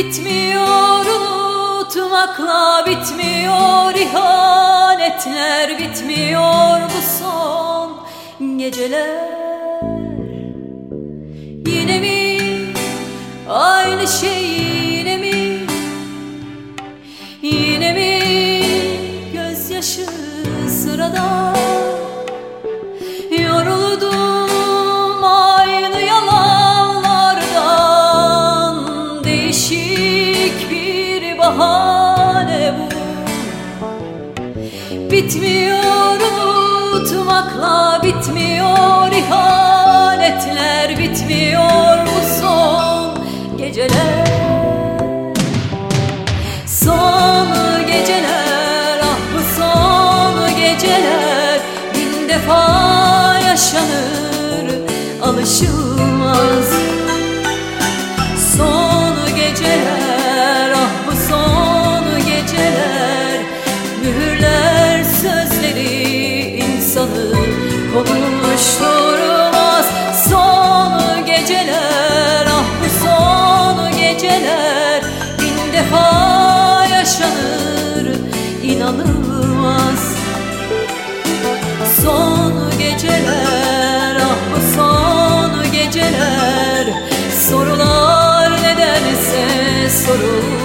Bitmiyor unutmakla bitmiyor ihanetler Bitmiyor bu son geceler. Yine mi aynı şey Bitmiyor unutmakla bitmiyor ihanetler Bitmiyor bu son geceler. Son geceler ah bu son geceler Bin defa yaşanır alışılmaz konuşturmaz Son geceler ah bu son geceler. Bin defa yaşanır inanılmaz. Son geceler ah bu son geceler. Sorular nedense sorulmaz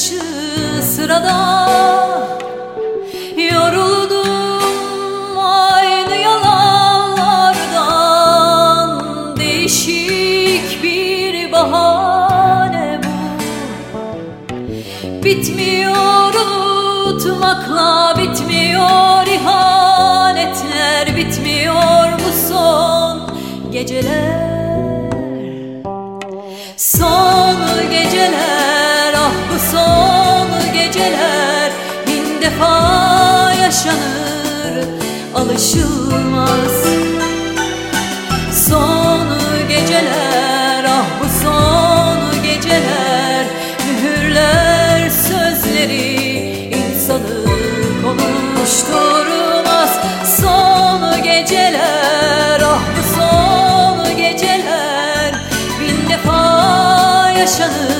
gözyaşı sırada. Yoruldum aynı yalanlardan. Değişik bir bahane bu. Bitmiyor unutmakla bitmiyor yaşanır alışılmaz. Son geceler ah bu son geceler. Mühürler sözleri insanı konuşturmaz. Son geceler ah bu son geceler. Bin defa yaşanır